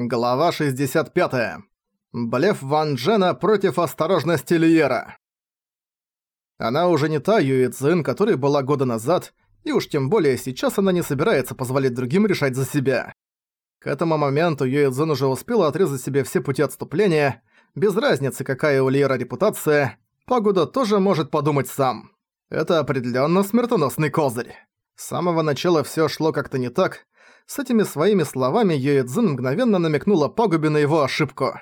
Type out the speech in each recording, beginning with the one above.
Глава 65. Блеф Ван Джена против осторожности Лиера. Она уже не та Юи Цзин, которой была года назад, и уж тем более сейчас она не собирается позволить другим решать за себя. К этому моменту Юи Цзин уже успела отрезать себе все пути отступления, без разницы, какая у Лиера репутация, Пагуда тоже может подумать сам. Это определенно смертоносный козырь. С самого начала все шло как-то не так, с этими своими словами Юэцзин мгновенно намекнула Пагубе на его ошибку.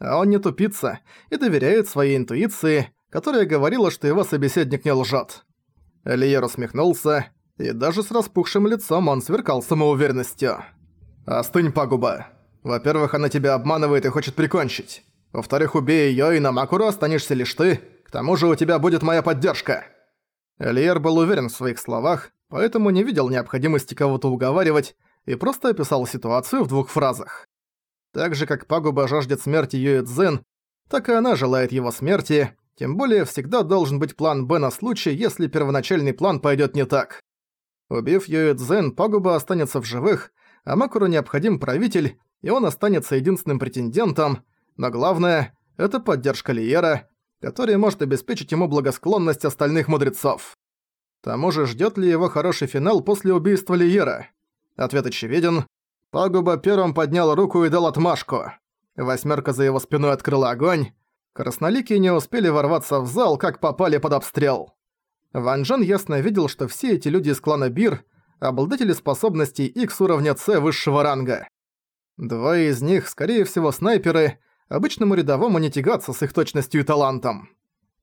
А он не тупится и доверяет своей интуиции, которая говорила, что его собеседник не лжет. Лиер усмехнулся, и даже с распухшим лицом он сверкал самоуверенностью. «Остынь, Пагуба. Во-первых, она тебя обманывает и хочет прикончить. Во-вторых, убей её, и на Макуру останешься лишь ты. К тому же у тебя будет моя поддержка». Лиер был уверен в своих словах, поэтому не видел необходимости кого-то уговаривать, и просто описал ситуацию в двух фразах. Так же, как Пагуба жаждет смерти Юэ Цзэн, так и она желает его смерти, тем более всегда должен быть план Б на случай, если первоначальный план пойдет не так. Убив Юэ Цзэн, Пагуба останется в живых, а Макуру необходим правитель, и он останется единственным претендентом, но главное – это поддержка Лиера, которая может обеспечить ему благосклонность остальных мудрецов. К тому же ждет ли его хороший финал после убийства Лиера? Ответ очевиден. Пагуба первым поднял руку и дал отмашку. Восьмерка за его спиной открыла огонь. Красноликие не успели ворваться в зал, как попали под обстрел. Ван Джен ясно видел, что все эти люди из клана Бир – обладатели способностей X уровня С высшего ранга. Двое из них, скорее всего, снайперы, обычному рядовому не тягаться с их точностью и талантом.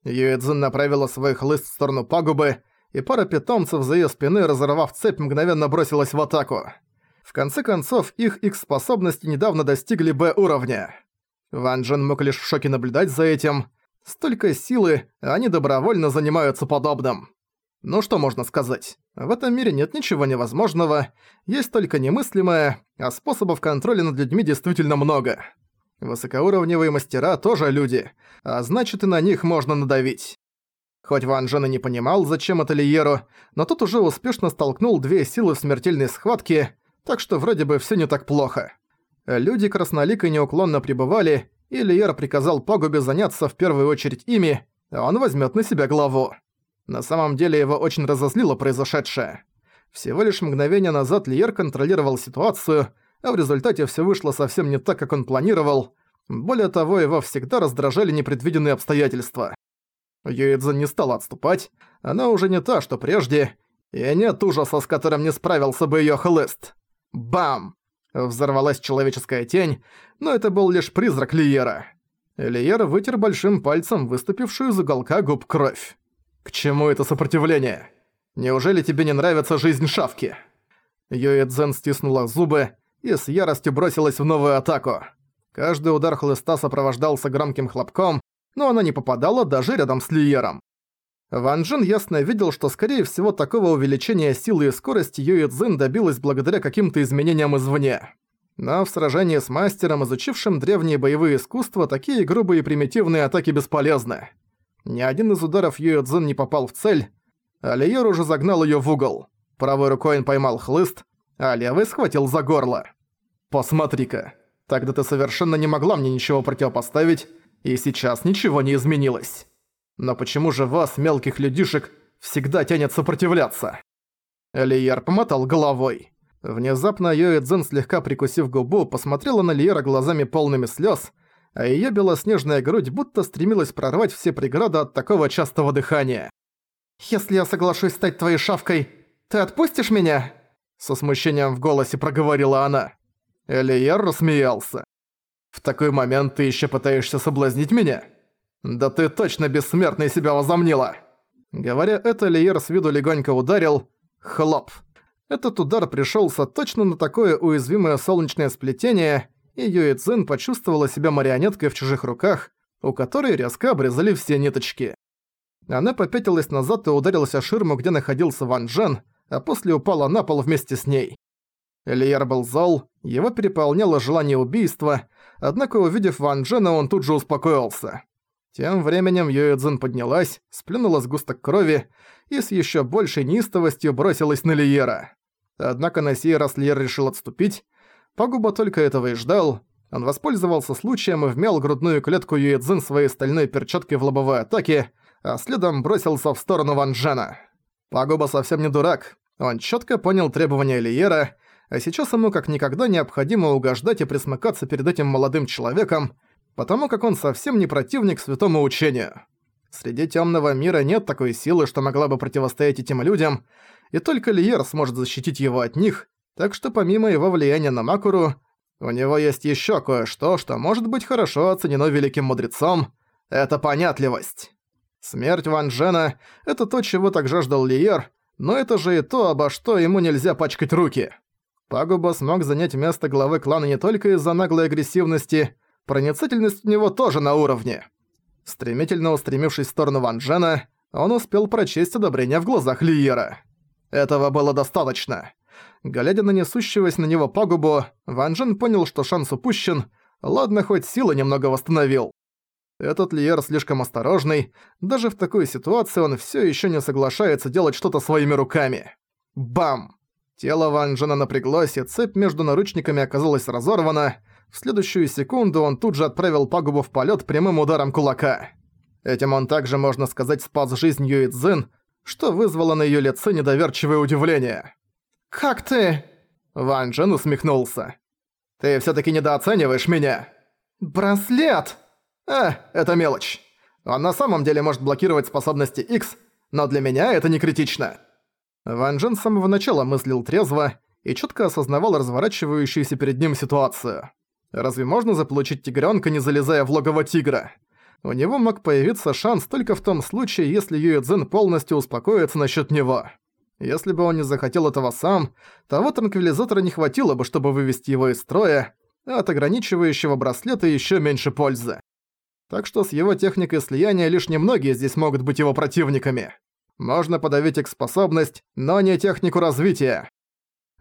Юэцзин направила свой хлыст в сторону пагубы, и пара питомцев за её спиной, разорвав цепь, мгновенно бросилась в атаку. В конце концов, их X-способности недавно достигли Б-уровня. Ван Джен мог лишь в шоке наблюдать за этим. Столько силы, а они добровольно занимаются подобным. Ну что можно сказать? В этом мире нет ничего невозможного, есть только немыслимое, а способов контроля над людьми действительно много. Высокоуровневые мастера тоже люди, а значит и на них можно надавить. Хоть Ван Джен и не понимал, зачем это Лиеру, но тот уже успешно столкнул две силы в смертельной схватке, так что вроде бы всё не так плохо. Люди краснолико неуклонно пребывали, и Лиер приказал Пагубе заняться в первую очередь ими, а он возьмёт на себя главу. На самом деле его очень разозлило произошедшее. Всего лишь мгновение назад Лиер контролировал ситуацию, а в результате всё вышло совсем не так, как он планировал. Более того, его всегда раздражали непредвиденные обстоятельства. Юэцзин не стала отступать, она уже не та, что прежде, и нет ужаса, с которым не справился бы её хлыст. Бам! Взорвалась человеческая тень, но это был лишь призрак Лиера. Лиер вытер большим пальцем выступившую из уголка губ кровь. «К чему это сопротивление? Неужели тебе не нравится жизнь шавки?» Юэцзен стиснула зубы и с яростью бросилась в новую атаку. Каждый удар хлыста сопровождался громким хлопком, но она не попадала даже рядом с Лиером. Ван Джен ясно видел, что скорее всего такого увеличения силы и скорости Юэ Цзин добилась благодаря каким-то изменениям извне. Но в сражении с мастером, изучившим древние боевые искусства, такие грубые и примитивные атаки бесполезны. Ни один из ударов Юэ Цзин не попал в цель, а Лиер уже загнал её в угол. Правой рукой он поймал хлыст, а левой схватил за горло. «Посмотри-ка, тогда ты совершенно не могла мне ничего противопоставить, и сейчас ничего не изменилось. Но почему же вас, мелких людишек, всегда тянет сопротивляться?» Лиер помотал головой. Внезапно Йоэ Цзэн, слегка прикусив губу, посмотрела на Лиера глазами полными слез, а ее белоснежная грудь будто стремилась прорвать все преграды от такого частого дыхания. «Если я соглашусь стать твоей шавкой, ты отпустишь меня?» Со смущением в голосе проговорила она. Элиер рассмеялся. В такой момент ты еще пытаешься соблазнить меня? Да ты точно бессмертной себя возомнила!» Говоря это, Лиер с виду легонько ударил. Хлоп. Этот удар пришелся точно на такое уязвимое солнечное сплетение, и Юэ Цзин почувствовала себя марионеткой в чужих руках, у которой резко обрезали все ниточки. Она попятилась назад и ударилась о ширму, где находился Ван Джен, а после упала на пол вместе с ней. Элиер был зол, его переполняло желание убийства, однако увидев Ван Джена, он тут же успокоился. Тем временем Юэцзин поднялась, сплюнула сгусток крови и с еще большей неистовостью бросилась на Лиера. Однако на сей раз Лиер решил отступить. Пагуба только этого и ждал. Он воспользовался случаем и вмял грудную клетку Юэцзин своей стальной перчаткой в лобовой атаке, а следом бросился в сторону Ван Джена. Пагуба совсем не дурак. Он четко понял требования Лиера, а сейчас ему как никогда необходимо угождать и присмыкаться перед этим молодым человеком, потому как он совсем не противник святому учению. Среди темного мира нет такой силы, что могла бы противостоять этим людям, и только Лиер сможет защитить его от них, так что помимо его влияния на Макуру, у него есть еще кое-что, что может быть хорошо оценено великим мудрецом — это понятливость. Смерть Ван Джена — это то, чего так жаждал Лиер, но это же и то, обо что ему нельзя пачкать руки. Пагуба смог занять место главы клана не только из-за наглой агрессивности, проницательность у него тоже на уровне. Стремительно устремившись в сторону Ван Джена, он успел прочесть одобрение в глазах Лиера. Этого было достаточно. Глядя на несущегося на него пагубу, Ван Джен понял, что шанс упущен, ладно, хоть силы немного восстановил. Этот Лиер слишком осторожный, даже в такой ситуации он всё ещё не соглашается делать что-то своими руками. Бам! Тело Ван Джена напряглось, и цепь между наручниками оказалась разорвана. В следующую секунду он тут же отправил пагубу в полёт прямым ударом кулака. Этим он также, можно сказать, спас жизнь Юи Цзин, что вызвало на её лице недоверчивое удивление. «Как ты?» Ван Джен усмехнулся. «Ты всё-таки недооцениваешь меня!» «Браслет!» «А, это мелочь. Он на самом деле может блокировать способности X, но для меня это не критично». Ван Джен с самого начала мыслил трезво и четко осознавал разворачивающуюся перед ним ситуацию. Разве можно заполучить тигрёнка, не залезая в логово тигра? У него мог появиться шанс только в том случае, если Юэ Цзин полностью успокоится насчет него. Если бы он не захотел этого сам, того транквилизатора не хватило бы, чтобы вывести его из строя, а от ограничивающего браслета еще меньше пользы. Так что с его техникой слияния лишь немногие здесь могут быть его противниками. Можно подавить их способность, но не технику развития.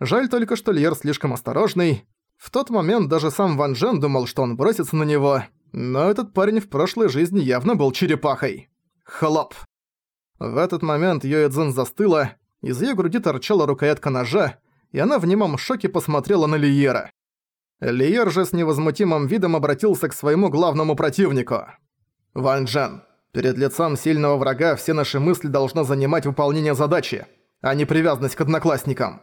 Жаль только, что Льер слишком осторожный. В тот момент даже сам Ван Джен думал, что он бросится на него, но этот парень в прошлой жизни явно был черепахой. Хлоп. В этот момент Йоэ Цзин застыла, из её груди торчала рукоятка ножа, и она в немом шоке посмотрела на Лиера. Лиер же с невозмутимым видом обратился к своему главному противнику. «Ван Джен, перед лицом сильного врага все наши мысли должны занимать выполнение задачи, а не привязанность к одноклассникам».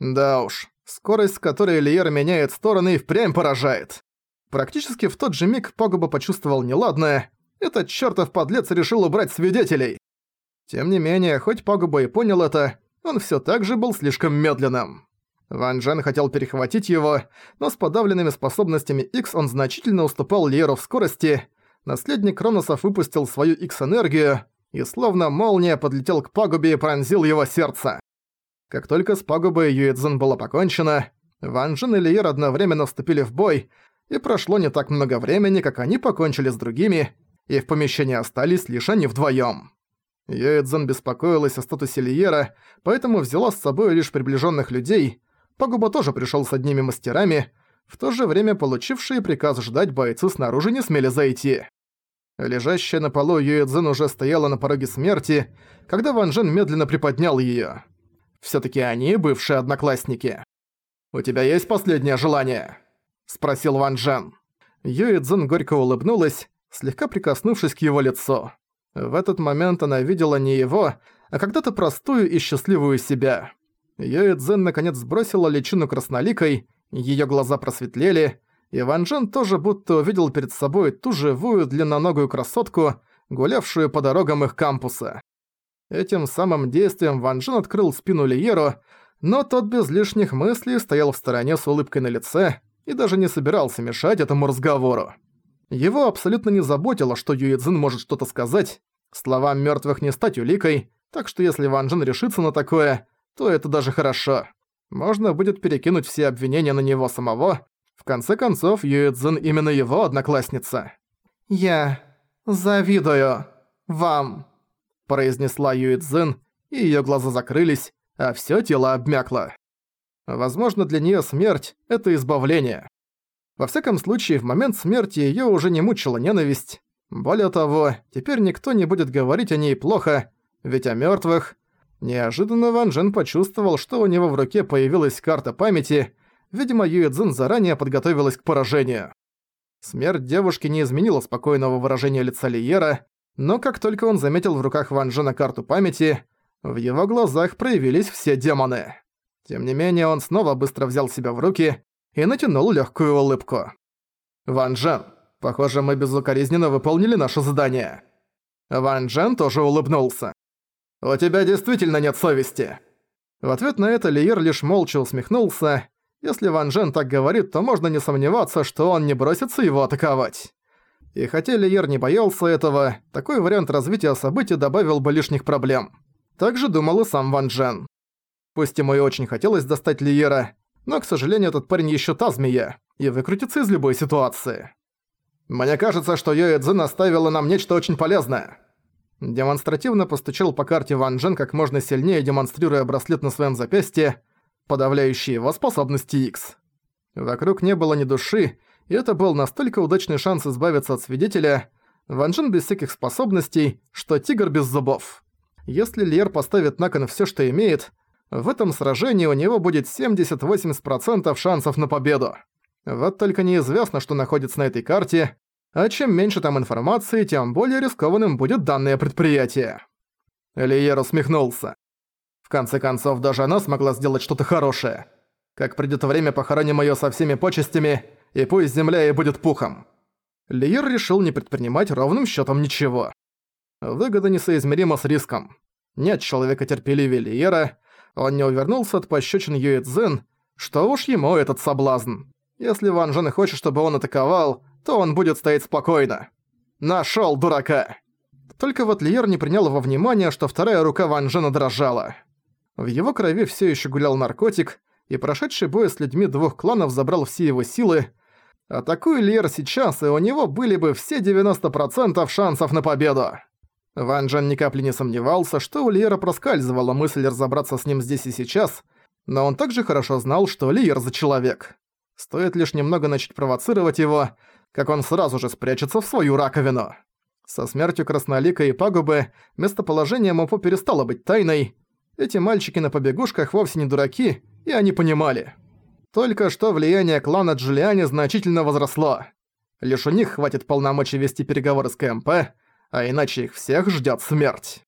Да уж, скорость, с которой Лиер меняет стороны, и впрямь поражает. Практически в тот же миг Погуба почувствовал неладное. Этот чертов подлец решил убрать свидетелей. Тем не менее, хоть Погуба и понял это, он все так же был слишком медленным. Ван Джен хотел перехватить его, но с подавленными способностями X он значительно уступал Лиеру в скорости. Наследник Кроносов выпустил свою X-энергию и словно молния подлетел к пагубе и пронзил его сердце. Как только с пагубой Юэцзин было покончено, Ван Джен и Лиер одновременно вступили в бой, и прошло не так много времени, как они покончили с другими, и в помещении остались лишь они вдвоем. Юэцзин беспокоилась о статусе Лиера, поэтому взяла с собой лишь приближенных людей, Пагуба тоже пришел с одними мастерами, в то же время получившие приказ ждать бойцы снаружи не смели зайти. Лежащая на полу Юэцзин уже стояла на пороге смерти, когда Ван Джен медленно приподнял её. Всё-таки они бывшие одноклассники. «У тебя есть последнее желание?» – спросил Ван Джен. Юэцзин горько улыбнулась, слегка прикоснувшись к его лицу. В этот момент она видела не его, а когда-то простую и счастливую себя. Юэ Цзэн наконец сбросила личину красноликой, её глаза просветлели, и Ван Джен тоже будто увидел перед собой ту живую длинноногую красотку, гулявшую по дорогам их кампуса. Этим самым действием Ван Джен открыл спину Лиеру, но тот без лишних мыслей стоял в стороне с улыбкой на лице и даже не собирался мешать этому разговору. Его абсолютно не заботило, что Юэцзин может что-то сказать, словам мёртвых не стать уликой, так что если Ван Джен решится на такое, то это даже хорошо. Можно будет перекинуть все обвинения на него самого. В конце концов, Юэцзин именно его одноклассница. «Я завидую вам», – произнесла Юэцзин, и её глаза закрылись, а всё тело обмякло. Возможно, для неё смерть – это избавление. Во всяком случае, в момент смерти её уже не мучила ненависть. Более того, теперь никто не будет говорить о ней плохо, ведь о мёртвых Неожиданно Ван Джен почувствовал, что у него в руке появилась карта памяти. Видимо, Юэ Цзин заранее подготовилась к поражению. Смерть девушки не изменила спокойного выражения лица Лиера, но как только он заметил в руках Ван Джена карту памяти, в его глазах проявились все демоны. Тем не менее, он снова быстро взял себя в руки и натянул легкую улыбку. «Ван Джен, похоже, мы безукоризненно выполнили наше задание». Ван Джен тоже улыбнулся. «У тебя действительно нет совести». В ответ на это Лиер лишь молча усмехнулся. Если Ван Джен так говорит, то можно не сомневаться, что он не бросится его атаковать. И хотя Лиер не боялся этого, такой вариант развития событий добавил бы лишних проблем. Так же думал и сам Ван Джен. Пусть ему и очень хотелось достать Лиера, но, к сожалению, этот парень ещё та змея, и выкрутится из любой ситуации. «Мне кажется, что Йоэ Цзин оставила нам нечто очень полезное». Демонстративно постучал по карте Ван Джен как можно сильнее, демонстрируя браслет на своем запястье, подавляющий его способности X. Вокруг не было ни души, и это был настолько удачный шанс избавиться от свидетеля, Ван Джен без всяких способностей, что тигр без зубов. Если Льер поставит на кон всё, что имеет, в этом сражении у него будет 70-80% шансов на победу. Вот только неизвестно, что находится на этой карте, а чем меньше там информации, тем более рискованным будет данное предприятие. Лиер усмехнулся. В конце концов, даже она смогла сделать что-то хорошее. Как придёт время, похороним её со всеми почестями, и пусть земля ей будет пухом. Лиер решил не предпринимать ровным счётом ничего. Выгода несоизмерима с риском. Нет человека терпеливее Лиера, он не увернулся от пощечин Юэ Цзэн, что уж ему этот соблазн. Если Ван Жен хочет, чтобы он атаковал, то он будет стоять спокойно. Нашёл дурака! Только вот Лиер не принял во внимание, что вторая рука Ван Жена дрожала. В его крови всё ещё гулял наркотик, и прошедший бой с людьми двух кланов забрал все его силы. Атакуя Лиер сейчас, и у него были бы все 90% шансов на победу. Ван Джен ни капли не сомневался, что у Лиера проскальзывала мысль разобраться с ним здесь и сейчас, но он также хорошо знал, что Лиер за человек. Стоит лишь немного начать провоцировать его, как он сразу же спрячется в свою раковину. Со смертью Краснолика и Пагубы местоположение Мопо перестало быть тайной. Эти мальчики на побегушках вовсе не дураки, и они понимали. Только что влияние клана Джулиани значительно возросло. Лишь у них хватит полномочий вести переговоры с КМП, а иначе их всех ждёт смерть.